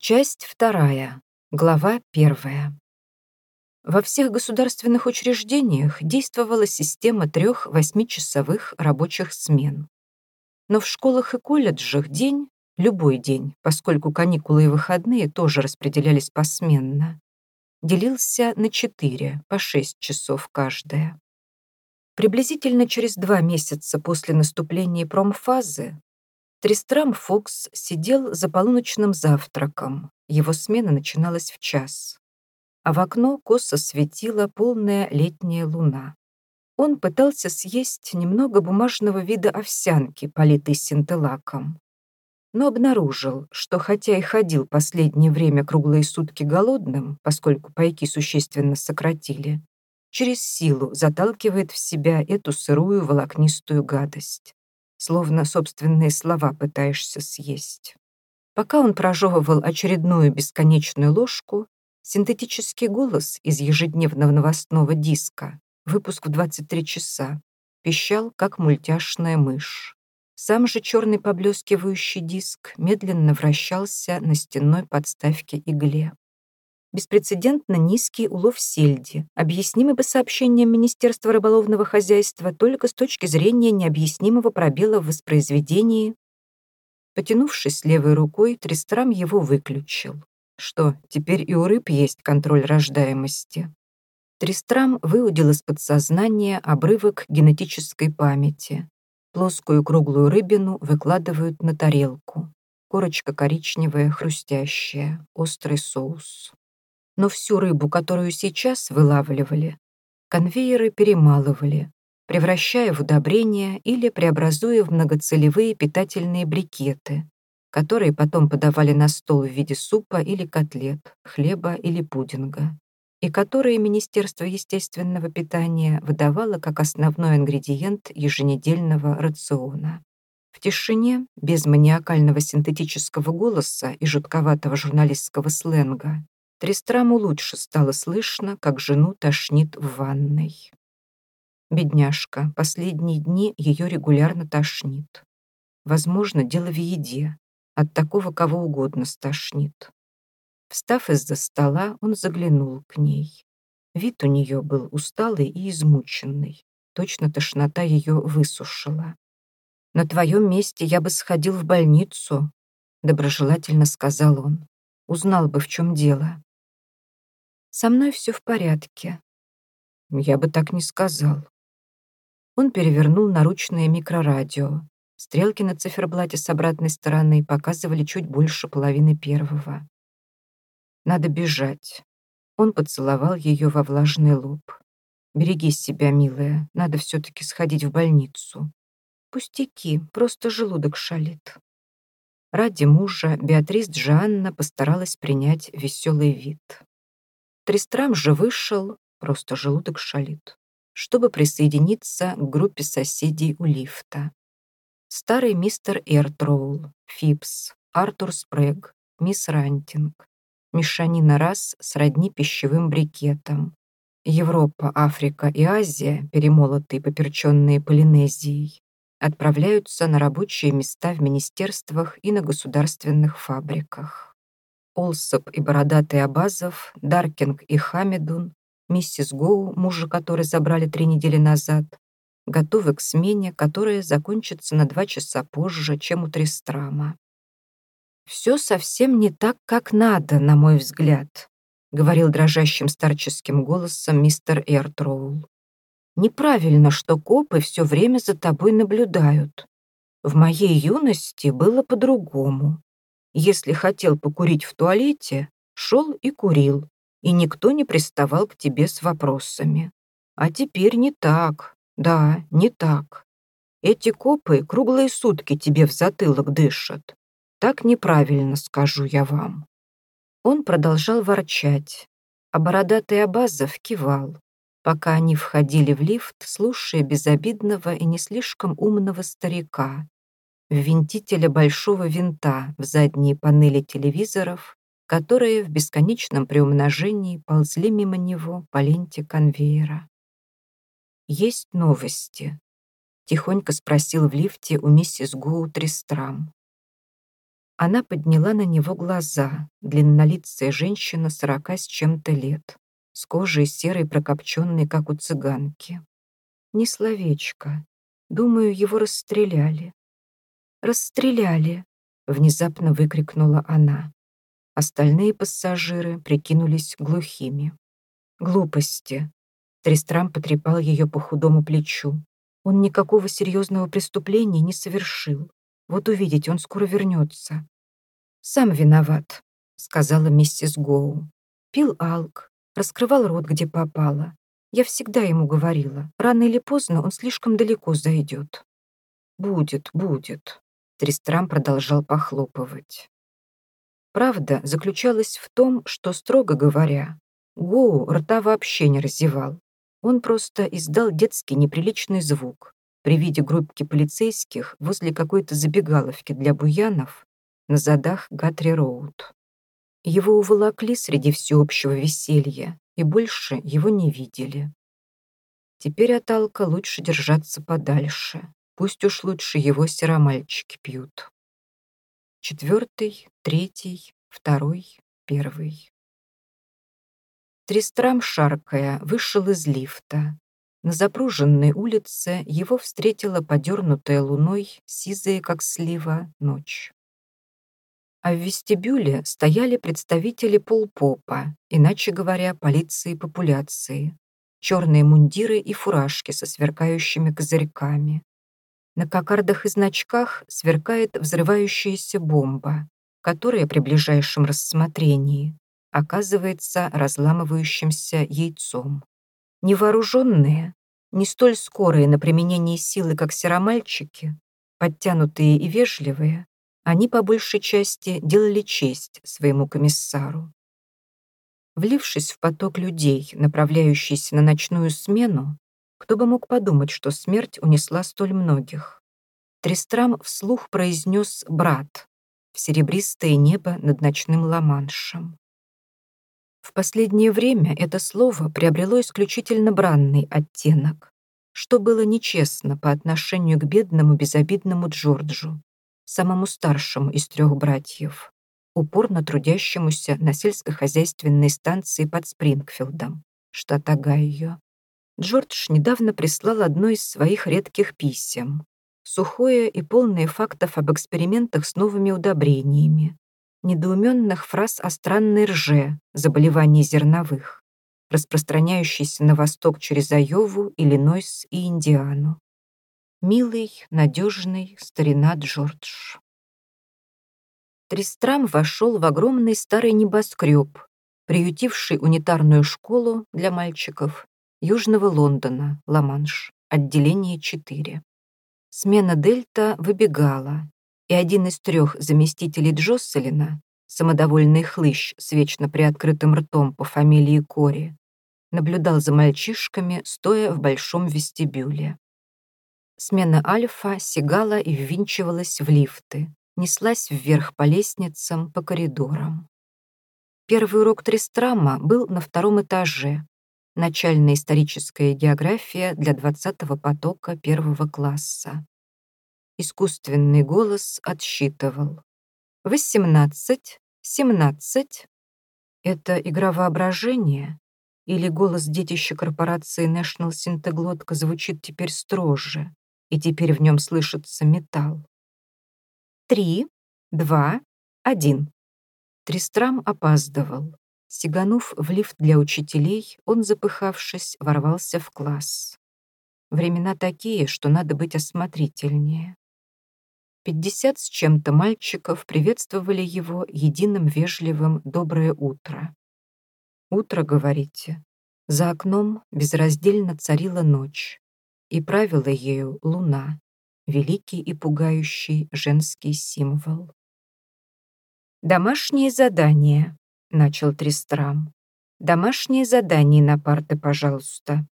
Часть вторая. Глава первая. Во всех государственных учреждениях действовала система трех восьмичасовых рабочих смен. Но в школах и колледжах день, любой день, поскольку каникулы и выходные тоже распределялись посменно, делился на четыре, по шесть часов каждая. Приблизительно через два месяца после наступления промфазы Тристрам Фокс сидел за полуночным завтраком. Его смена начиналась в час. А в окно косо светила полная летняя луна. Он пытался съесть немного бумажного вида овсянки, политой синтелаком. Но обнаружил, что хотя и ходил последнее время круглые сутки голодным, поскольку пайки существенно сократили, через силу заталкивает в себя эту сырую волокнистую гадость словно собственные слова пытаешься съесть. Пока он прожевывал очередную бесконечную ложку, синтетический голос из ежедневного новостного диска, выпуск в 23 часа, пищал, как мультяшная мышь. Сам же черный поблескивающий диск медленно вращался на стенной подставке игле беспрецедентно низкий улов сельди, объяснимый по сообщениям Министерства рыболовного хозяйства только с точки зрения необъяснимого пробела в воспроизведении. Потянувшись левой рукой, Тристрам его выключил. Что, теперь и у рыб есть контроль рождаемости? Тристрам выудил из подсознания обрывок генетической памяти. Плоскую круглую рыбину выкладывают на тарелку. Корочка коричневая, хрустящая, острый соус но всю рыбу, которую сейчас вылавливали, конвейеры перемалывали, превращая в удобрения или преобразуя в многоцелевые питательные брикеты, которые потом подавали на стол в виде супа или котлет, хлеба или пудинга, и которые Министерство естественного питания выдавало как основной ингредиент еженедельного рациона. В тишине, без маниакального синтетического голоса и жутковатого журналистского сленга, Тристраму лучше стало слышно, как жену тошнит в ванной. Бедняжка, последние дни ее регулярно тошнит. Возможно, дело в еде. От такого кого угодно стошнит. Встав из-за стола, он заглянул к ней. Вид у нее был усталый и измученный. Точно тошнота ее высушила. «На твоем месте я бы сходил в больницу», — доброжелательно сказал он. «Узнал бы, в чем дело». Со мной все в порядке. Я бы так не сказал. Он перевернул наручное микрорадио. Стрелки на циферблате с обратной стороны показывали чуть больше половины первого. Надо бежать. Он поцеловал ее во влажный лоб. «Береги себя, милая, надо все-таки сходить в больницу». «Пустяки, просто желудок шалит». Ради мужа Беатрис Джанна постаралась принять веселый вид. Тристрам же вышел, просто желудок шалит, чтобы присоединиться к группе соседей у лифта. Старый мистер Эртроул, Фипс, Артур Спрэг, мисс Рантинг. Мешанина рас сродни пищевым брикетам. Европа, Африка и Азия, перемолотые поперченные Полинезией, отправляются на рабочие места в министерствах и на государственных фабриках. Олсоп и бородатый Абазов, Даркинг и Хамедун, миссис Гоу, мужа которой забрали три недели назад, готовы к смене, которая закончится на два часа позже, чем у Тристрама. «Все совсем не так, как надо, на мой взгляд», говорил дрожащим старческим голосом мистер Эртроул. «Неправильно, что копы все время за тобой наблюдают. В моей юности было по-другому. Если хотел покурить в туалете, шел и курил, и никто не приставал к тебе с вопросами. А теперь не так, да, не так. Эти копы круглые сутки тебе в затылок дышат. Так неправильно, скажу я вам. Он продолжал ворчать, а бородатый Абазов кивал, пока они входили в лифт, слушая безобидного и не слишком умного старика, винтителя большого винта в задние панели телевизоров, которые в бесконечном приумножении ползли мимо него по ленте конвейера. «Есть новости?» — тихонько спросил в лифте у миссис Гоу Тристрам. Она подняла на него глаза, длиннолицая женщина сорока с чем-то лет, с кожей серой прокопченной, как у цыганки. Ни словечко. Думаю, его расстреляли. «Расстреляли!» — внезапно выкрикнула она. Остальные пассажиры прикинулись глухими. «Глупости!» Тристрам потрепал ее по худому плечу. Он никакого серьезного преступления не совершил. Вот увидите, он скоро вернется. «Сам виноват», — сказала миссис Гоу. Пил алк, раскрывал рот, где попало. Я всегда ему говорила, рано или поздно он слишком далеко зайдет. «Будет, будет», — Тристрам продолжал похлопывать. Правда заключалась в том, что, строго говоря, Гоу рта вообще не разевал. Он просто издал детский неприличный звук, при виде группки полицейских возле какой-то забегаловки для буянов на задах Гатри-Роуд. Его уволокли среди всеобщего веселья, и больше его не видели. Теперь от Алка лучше держаться подальше. Пусть уж лучше его серомальчики пьют. Четвертый, третий, второй, первый. Тристрам, шаркая, вышел из лифта, на запруженной улице его встретила подернутая луной, сизая, как слива, ночь. А в вестибюле стояли представители полпопа, иначе говоря, полиции популяции, черные мундиры и фуражки со сверкающими козырьками. На кокардах и значках сверкает взрывающаяся бомба, которая при ближайшем рассмотрении оказывается разламывающимся яйцом. Невооруженные, не столь скорые на применение силы, как серомальчики, подтянутые и вежливые, они по большей части делали честь своему комиссару. Влившись в поток людей, направляющийся на ночную смену, кто бы мог подумать, что смерть унесла столь многих. Тристрам вслух произнес «брат» в серебристое небо над ночным Ла-Маншем. В последнее время это слово приобрело исключительно бранный оттенок, что было нечестно по отношению к бедному безобидному Джорджу, самому старшему из трех братьев, упорно трудящемуся на сельскохозяйственной станции под Спрингфилдом, штат Огайо. Джордж недавно прислал одно из своих редких писем, сухое и полное фактов об экспериментах с новыми удобрениями, недоуменных фраз о странной рже, заболевании зерновых, распространяющейся на восток через Айову, Иллинойс и Индиану. Милый, надежный старина Джордж. Тристрам вошел в огромный старый небоскреб, приютивший унитарную школу для мальчиков Южного Лондона, Ла-Манш, отделение 4. Смена Дельта выбегала, и один из трех заместителей Джосселина, самодовольный хлыщ с вечно приоткрытым ртом по фамилии Кори, наблюдал за мальчишками, стоя в большом вестибюле. Смена Альфа сигала и ввинчивалась в лифты, неслась вверх по лестницам, по коридорам. Первый урок Тристрама был на втором этаже, начальная историческая география для 20-го потока первого класса. Искусственный голос отсчитывал. «Восемнадцать, семнадцать». Это игра воображения? Или голос детища корпорации National Синтеглотка звучит теперь строже, и теперь в нем слышится металл? Три, два, один. Тристрам опаздывал. Сиганув в лифт для учителей, он, запыхавшись, ворвался в класс. Времена такие, что надо быть осмотрительнее. Пятьдесят с чем-то мальчиков приветствовали его единым вежливым «доброе утро». «Утро, говорите?» За окном безраздельно царила ночь, и правила ею луна, великий и пугающий женский символ. «Домашние задания», — начал Тристрам. «Домашние задания на парты, пожалуйста».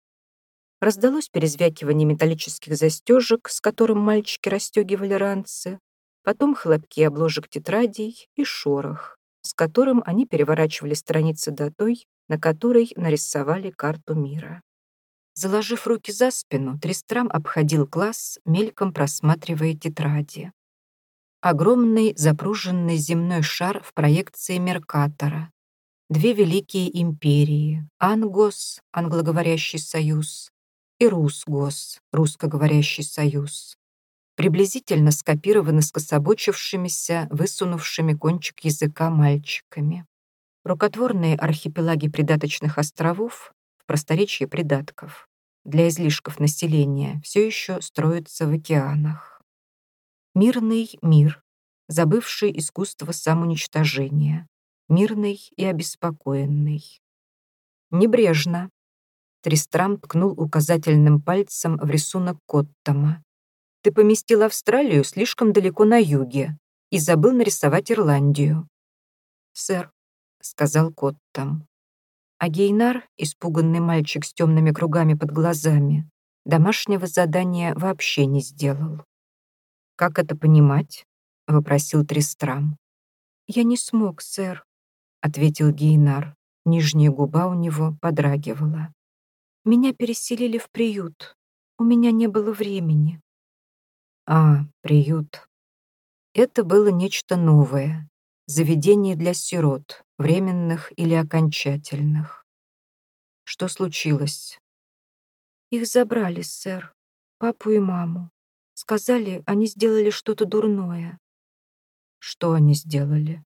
Раздалось перезвякивание металлических застежек, с которым мальчики расстегивали ранцы, потом хлопки обложек тетрадей и шорох, с которым они переворачивали страницы до той, на которой нарисовали карту мира. Заложив руки за спину, Тристрам обходил класс, мельком просматривая тетради. Огромный запруженный земной шар в проекции Меркатора, две великие империи — Ангос, англоговорящий союз, и Русгос, русскоговорящий союз, приблизительно скопированы скособочившимися, высунувшими кончик языка мальчиками. Рукотворные архипелаги придаточных островов в просторечии придатков для излишков населения все еще строятся в океанах. Мирный мир, забывший искусство самоуничтожения, мирный и обеспокоенный. Небрежно. Тристрам ткнул указательным пальцем в рисунок Коттома. «Ты поместил Австралию слишком далеко на юге и забыл нарисовать Ирландию». «Сэр», — сказал Коттом. А Гейнар, испуганный мальчик с темными кругами под глазами, домашнего задания вообще не сделал. «Как это понимать?» — вопросил Тристрам. «Я не смог, сэр», — ответил Гейнар. Нижняя губа у него подрагивала. «Меня переселили в приют. У меня не было времени». «А, приют». Это было нечто новое. Заведение для сирот, временных или окончательных. Что случилось? Их забрали, сэр. Папу и маму. Сказали, они сделали что-то дурное. Что они сделали?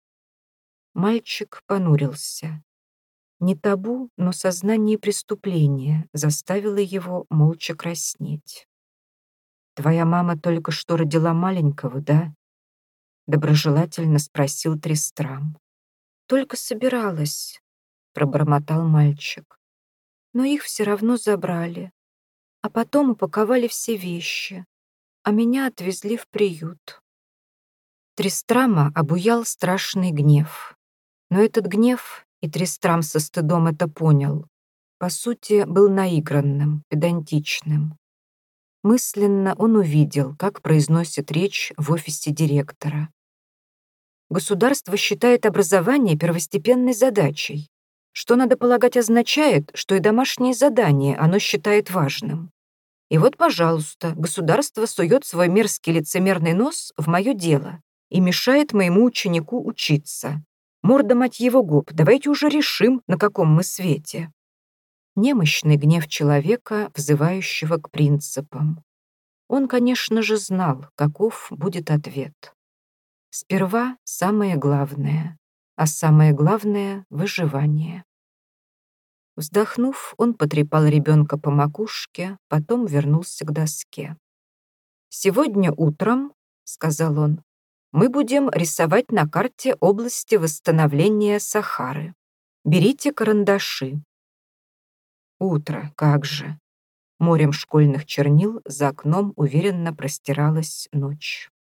Мальчик понурился. Не табу, но сознание преступления заставило его молча краснеть. «Твоя мама только что родила маленького, да?» Доброжелательно спросил Тристрам. «Только собиралась», — пробормотал мальчик. «Но их все равно забрали. А потом упаковали все вещи, а меня отвезли в приют». Тристрама обуял страшный гнев. Но этот гнев, и Тристрам со стыдом это понял, по сути, был наигранным, педантичным. Мысленно он увидел, как произносит речь в офисе директора. Государство считает образование первостепенной задачей, что, надо полагать, означает, что и домашнее задание оно считает важным. И вот, пожалуйста, государство сует свой мерзкий лицемерный нос в мое дело и мешает моему ученику учиться. Морда, мать его, губ, давайте уже решим, на каком мы свете. Немощный гнев человека, взывающего к принципам. Он, конечно же, знал, каков будет ответ. Сперва самое главное, а самое главное — выживание. Вздохнув, он потрепал ребенка по макушке, потом вернулся к доске. «Сегодня утром», — сказал он, мы будем рисовать на карте области восстановления Сахары. Берите карандаши. Утро, как же. Морем школьных чернил за окном уверенно простиралась ночь.